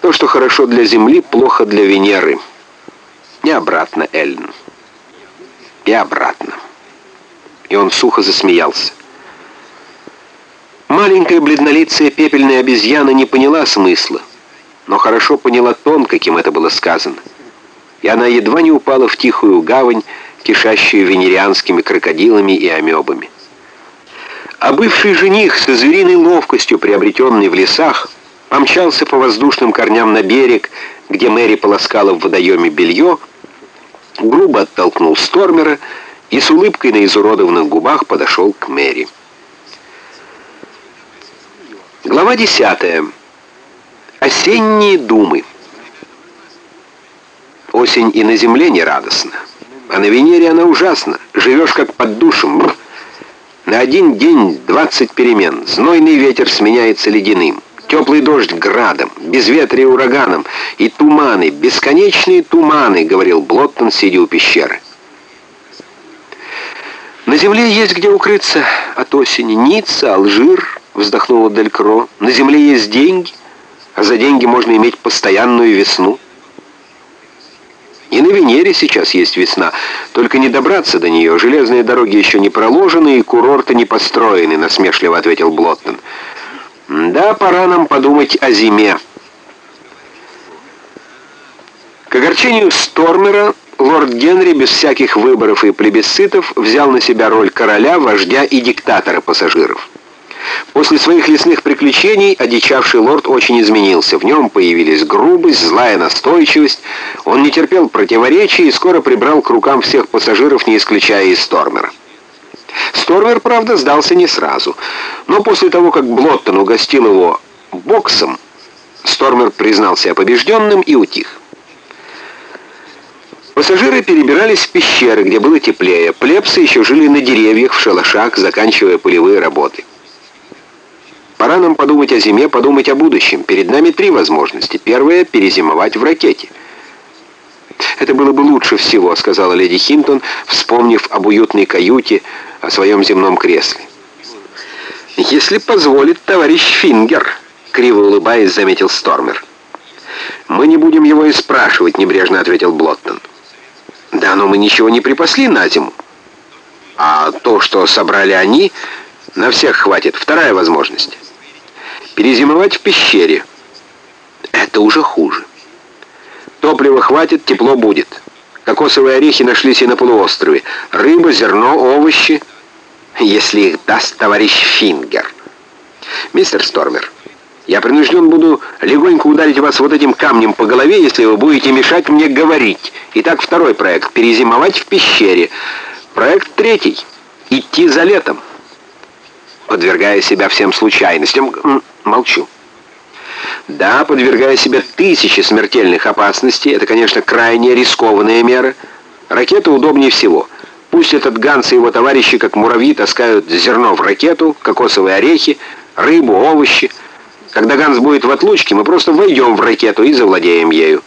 То, что хорошо для Земли, плохо для Венеры. Не обратно, Эллен. И обратно. И он сухо засмеялся. Маленькая бледнолицая пепельная обезьяна не поняла смысла, но хорошо поняла тон, каким это было сказано. И она едва не упала в тихую гавань, кишащую венерианскими крокодилами и амебами. А бывший жених со звериной ловкостью, приобретенный в лесах, помчался по воздушным корням на берег, где Мэри полоскала в водоеме белье, грубо оттолкнул Стормера и с улыбкой на изуродованных губах подошел к Мэри. Глава 10. Осенние думы. Осень и на земле не радостна, а на Венере она ужасна. Живешь как под душем. На один день 20 перемен. Знойный ветер сменяется ледяным. Теплый дождь градом, безветрие ураганом и туманы, бесконечные туманы, говорил Блоттон, сидя у пещеры. На земле есть где укрыться от осени. Ницца, Алжир, вздохнула Делькро. На земле есть деньги, а за деньги можно иметь постоянную весну. И на Венере сейчас есть весна, только не добраться до нее. Железные дороги еще не проложены и курорты не построены, насмешливо ответил Блоттон. Да, пора нам подумать о зиме. К огорчению Стормера, лорд Генри без всяких выборов и плебисцитов взял на себя роль короля, вождя и диктатора пассажиров. После своих лесных приключений одичавший лорд очень изменился. В нем появились грубость, злая настойчивость. Он не терпел противоречий и скоро прибрал к рукам всех пассажиров, не исключая и Стормера. Стормер, правда, сдался не сразу. Но после того, как Блоттон угостил его боксом, Стормер признался себя побежденным и утих. Пассажиры перебирались в пещеры, где было теплее. Плебсы еще жили на деревьях, в шалашах, заканчивая полевые работы. Пора нам подумать о зиме, подумать о будущем. Перед нами три возможности. Первая — перезимовать в ракете. «Это было бы лучше всего», — сказала леди Хинтон, вспомнив об уютной каюте, о своем земном кресле. «Если позволит товарищ Фингер», — криво улыбаясь, заметил Стормер. «Мы не будем его и спрашивать», — небрежно ответил Блоттон. «Да, но мы ничего не припасли на зиму. А то, что собрали они, на всех хватит. Вторая возможность. Перезимовать в пещере. Это уже хуже. Топлива хватит, тепло будет. Кокосовые орехи нашлись и на полуострове. Рыба, зерно, овощи, если их даст товарищ Фингер. Мистер Стормер, я принужден буду легонько ударить вас вот этим камнем по голове, если вы будете мешать мне говорить. Итак, второй проект — перезимовать в пещере. Проект третий — идти за летом. Подвергая себя всем случайностям, молчу. Да, подвергая себя тысяче смертельных опасностей, это, конечно, крайне рискованная мера. Ракета удобнее всего. Пусть этот Ганс и его товарищи, как муравьи, таскают зерно в ракету, кокосовые орехи, рыбу, овощи. Когда Ганс будет в отлучке, мы просто войдем в ракету и завладеем ею.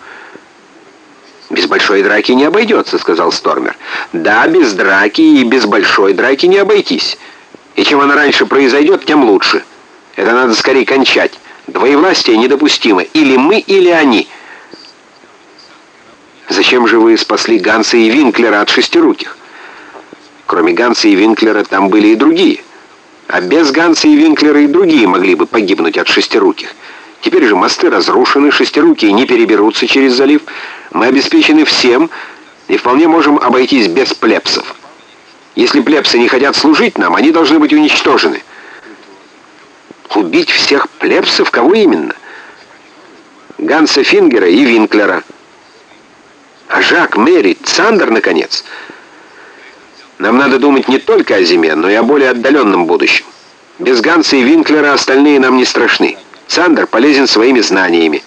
«Без большой драки не обойдется», — сказал Стормер. «Да, без драки и без большой драки не обойтись. И чем она раньше произойдет, тем лучше. Это надо скорее кончать». Двоевластие недопустимо. Или мы, или они. Зачем же вы спасли Ганса и Винклера от шестируких? Кроме Ганса и Винклера там были и другие. А без Ганса и Винклера и другие могли бы погибнуть от шестируких. Теперь же мосты разрушены, шестирукие не переберутся через залив. Мы обеспечены всем и вполне можем обойтись без плебсов. Если плебсы не хотят служить нам, они должны быть уничтожены. Убить всех плебсов? Кого именно? Ганса Фингера и Винклера. А Жак, Мэри, Цандер, наконец. Нам надо думать не только о зиме, но и о более отдаленном будущем. Без Ганса и Винклера остальные нам не страшны. Цандер полезен своими знаниями.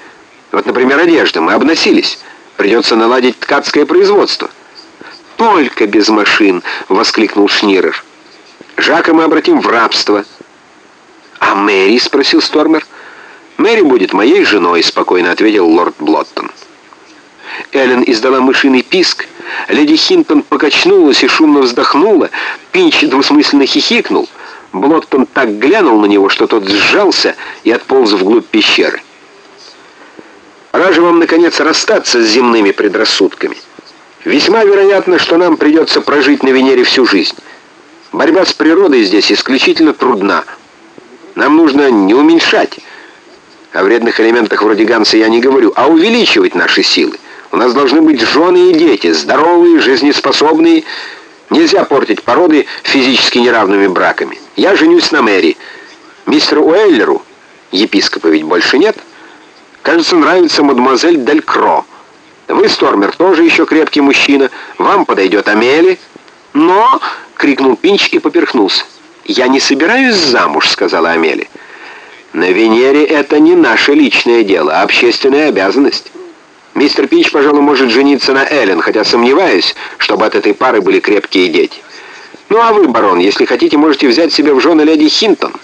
Вот, например, одежда. Мы обносились. Придется наладить ткацкое производство. «Только без машин!» — воскликнул Шнирер. «Жака мы обратим в рабство». «А Мэри?» — спросил Стормер. «Мэри будет моей женой», — спокойно ответил лорд Блоттон. Эллен издала мышиный писк, леди Хинтон покачнулась и шумно вздохнула, Пинч двусмысленно хихикнул, Блоттон так глянул на него, что тот сжался и отполз вглубь пещеры. же вам, наконец, расстаться с земными предрассудками. Весьма вероятно, что нам придется прожить на Венере всю жизнь. Борьба с природой здесь исключительно трудна. Нам нужно не уменьшать, о вредных элементах вроде Ганса я не говорю, а увеличивать наши силы. У нас должны быть жены и дети, здоровые, жизнеспособные. Нельзя портить породы физически неравными браками. Я женюсь на Мэри. Мистеру Уэллеру, епископа ведь больше нет, кажется, нравится мадемуазель Дель Кро. Вы, Стормер, тоже еще крепкий мужчина. Вам подойдет Амели. Но, — крикнул Пинч и поперхнулся. «Я не собираюсь замуж», — сказала Амели. «На Венере это не наше личное дело, а общественная обязанность. Мистер Пинч, пожалуй, может жениться на Эллен, хотя сомневаюсь, чтобы от этой пары были крепкие дети. Ну а вы, барон, если хотите, можете взять себе в жены леди Хинтон».